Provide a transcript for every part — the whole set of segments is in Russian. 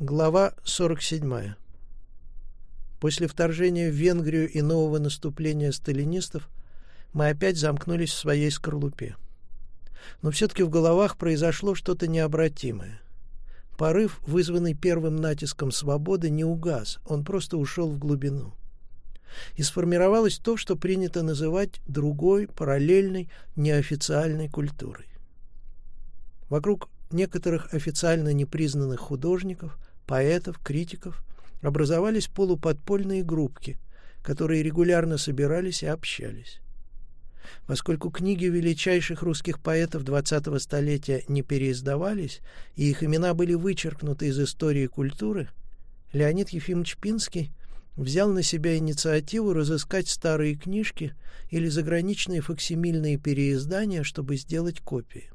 Глава 47. После вторжения в Венгрию и нового наступления сталинистов мы опять замкнулись в своей скорлупе. Но все-таки в головах произошло что-то необратимое. Порыв, вызванный первым натиском свободы, не угас, он просто ушел в глубину. И сформировалось то, что принято называть другой, параллельной, неофициальной культурой. Вокруг некоторых официально непризнанных художников – поэтов, критиков, образовались полуподпольные группки, которые регулярно собирались и общались. Поскольку книги величайших русских поэтов XX столетия не переиздавались, и их имена были вычеркнуты из истории культуры, Леонид Ефимович Пинский взял на себя инициативу разыскать старые книжки или заграничные факсимильные переиздания, чтобы сделать копии.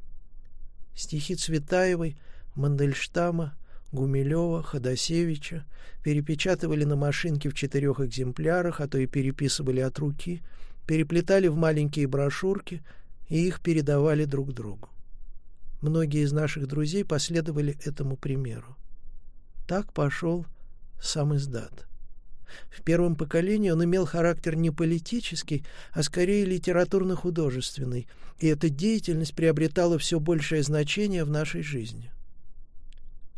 Стихи Цветаевой, Мандельштама, Гумилева, Ходосевича, перепечатывали на машинке в четырех экземплярах, а то и переписывали от руки, переплетали в маленькие брошюрки и их передавали друг другу. Многие из наших друзей последовали этому примеру. Так пошел сам издат. В первом поколении он имел характер не политический, а скорее литературно-художественный, и эта деятельность приобретала все большее значение в нашей жизни.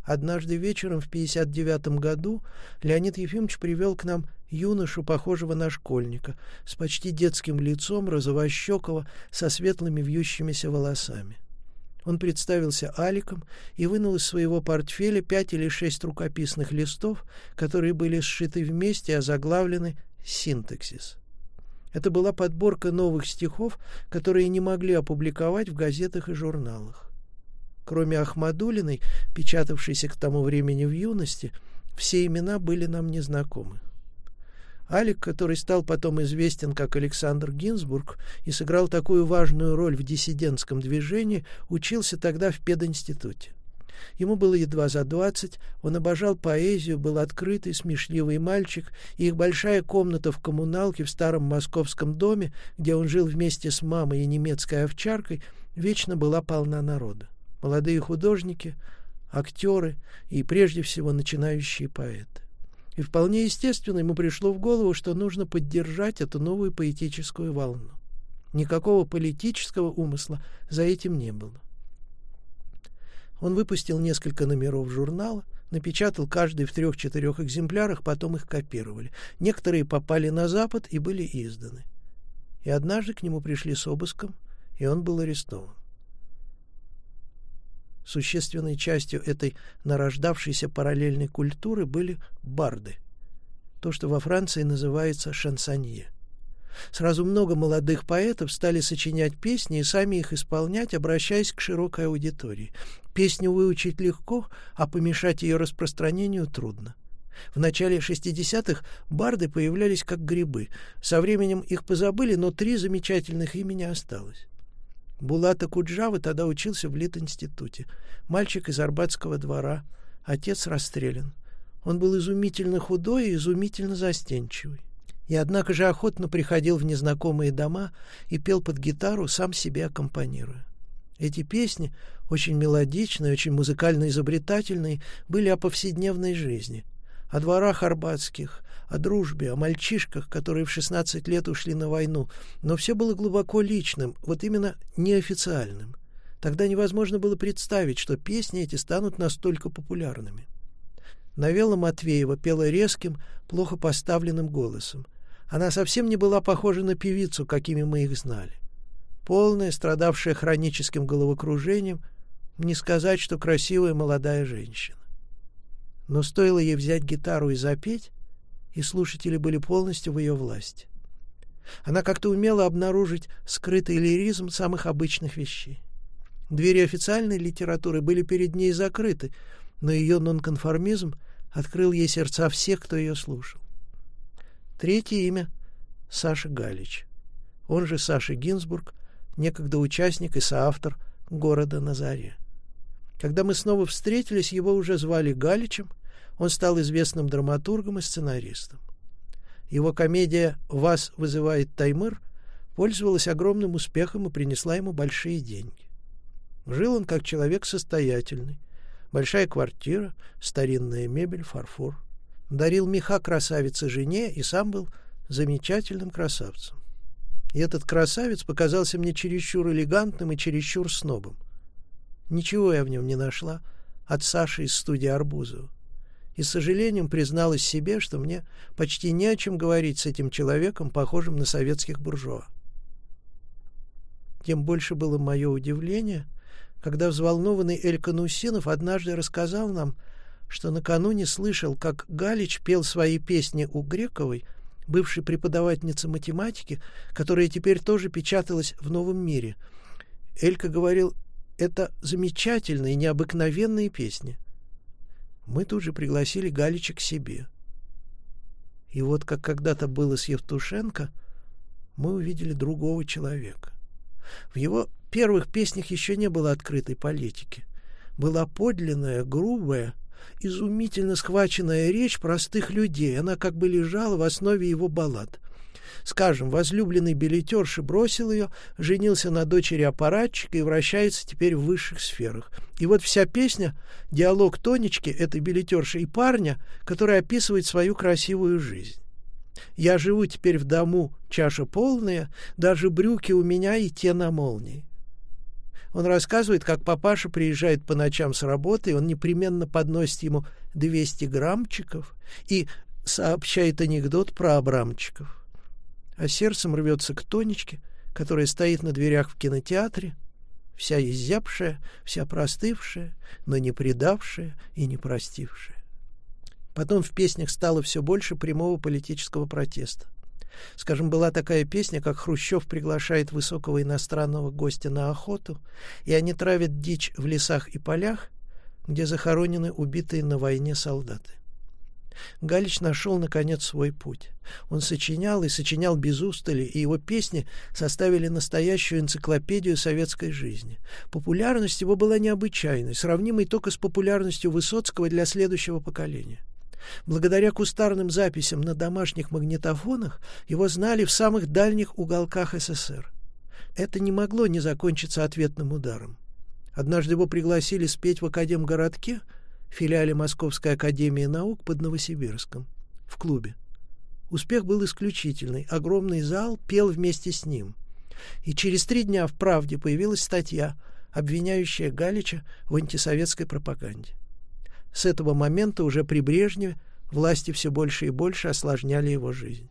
Однажды вечером в 59 году Леонид Ефимович привел к нам юношу, похожего на школьника, с почти детским лицом, розовощекого, со светлыми вьющимися волосами. Он представился Аликом и вынул из своего портфеля пять или шесть рукописных листов, которые были сшиты вместе и озаглавлены «Синтаксис». Это была подборка новых стихов, которые не могли опубликовать в газетах и журналах. Кроме Ахмадулиной, печатавшейся к тому времени в юности, все имена были нам незнакомы. Алик, который стал потом известен как Александр Гинзбург и сыграл такую важную роль в диссидентском движении, учился тогда в пединституте. Ему было едва за двадцать, он обожал поэзию, был открытый, смешливый мальчик, и их большая комната в коммуналке в старом московском доме, где он жил вместе с мамой и немецкой овчаркой, вечно была полна народа молодые художники, актеры и, прежде всего, начинающие поэты. И вполне естественно ему пришло в голову, что нужно поддержать эту новую поэтическую волну. Никакого политического умысла за этим не было. Он выпустил несколько номеров журнала, напечатал каждый в трех-четырех экземплярах, потом их копировали. Некоторые попали на Запад и были изданы. И однажды к нему пришли с обыском, и он был арестован. Существенной частью этой нарождавшейся параллельной культуры были барды, то, что во Франции называется шансонье. Сразу много молодых поэтов стали сочинять песни и сами их исполнять, обращаясь к широкой аудитории. Песню выучить легко, а помешать ее распространению трудно. В начале 60-х барды появлялись как грибы. Со временем их позабыли, но три замечательных имени осталось. Булата Куджавы тогда учился в Лит-институте. Мальчик из Арбатского двора. Отец расстрелян. Он был изумительно худой и изумительно застенчивый. И однако же охотно приходил в незнакомые дома и пел под гитару, сам себе аккомпанируя. Эти песни, очень мелодичные, очень музыкально изобретательные, были о повседневной жизни, о дворах арбатских, о дружбе, о мальчишках, которые в 16 лет ушли на войну, но все было глубоко личным, вот именно неофициальным. Тогда невозможно было представить, что песни эти станут настолько популярными. Навела Матвеева пела резким, плохо поставленным голосом. Она совсем не была похожа на певицу, какими мы их знали. Полная, страдавшая хроническим головокружением, не сказать, что красивая молодая женщина. Но стоило ей взять гитару и запеть, и слушатели были полностью в ее власти. Она как-то умела обнаружить скрытый лиризм самых обычных вещей. Двери официальной литературы были перед ней закрыты, но ее нонконформизм открыл ей сердца всех, кто ее слушал. Третье имя — Саша Галич. Он же Саша Гинзбург, некогда участник и соавтор «Города на заре». Когда мы снова встретились, его уже звали Галичем — он стал известным драматургом и сценаристом. Его комедия «Вас вызывает Таймыр» пользовалась огромным успехом и принесла ему большие деньги. Жил он как человек состоятельный. Большая квартира, старинная мебель, фарфор. Дарил меха красавице жене и сам был замечательным красавцем. И этот красавец показался мне чересчур элегантным и чересчур снобом. Ничего я в нем не нашла от Саши из студии Арбузова. И с сожалением призналась себе, что мне почти не о чем говорить с этим человеком, похожим на советских буржуа. Тем больше было мое удивление, когда взволнованный Элька Нусинов однажды рассказал нам, что накануне слышал, как Галич пел свои песни у Грековой, бывшей преподавательницы математики, которая теперь тоже печаталась в «Новом мире». Элька говорил, это замечательные, необыкновенные песни. Мы тут же пригласили Галича к себе. И вот как когда-то было с Евтушенко, мы увидели другого человека. В его первых песнях еще не было открытой политики. Была подлинная, грубая, изумительно схваченная речь простых людей. Она как бы лежала в основе его баллад. Скажем, возлюбленный билетерши бросил ее, женился на дочери аппаратчика и вращается теперь в высших сферах. И вот вся песня — диалог Тонечки, этой билетерши и парня, который описывает свою красивую жизнь. Я живу теперь в дому, чаша полная, даже брюки у меня и те на молнии. Он рассказывает, как папаша приезжает по ночам с работы, он непременно подносит ему 200 граммчиков и сообщает анекдот про Абрамчиков. А сердцем рвется к Тонечке, которая стоит на дверях в кинотеатре, вся изябшая, вся простывшая, но не предавшая и не простившая. Потом в песнях стало все больше прямого политического протеста. Скажем, была такая песня, как Хрущев приглашает высокого иностранного гостя на охоту, и они травят дичь в лесах и полях, где захоронены убитые на войне солдаты. Галич нашел, наконец, свой путь. Он сочинял и сочинял без устали, и его песни составили настоящую энциклопедию советской жизни. Популярность его была необычайной, сравнимой только с популярностью Высоцкого для следующего поколения. Благодаря кустарным записям на домашних магнитофонах его знали в самых дальних уголках СССР. Это не могло не закончиться ответным ударом. Однажды его пригласили спеть в Академгородке, филиале Московской академии наук под Новосибирском, в клубе. Успех был исключительный. Огромный зал пел вместе с ним. И через три дня в «Правде» появилась статья, обвиняющая Галича в антисоветской пропаганде. С этого момента уже при Брежневе власти все больше и больше осложняли его жизнь.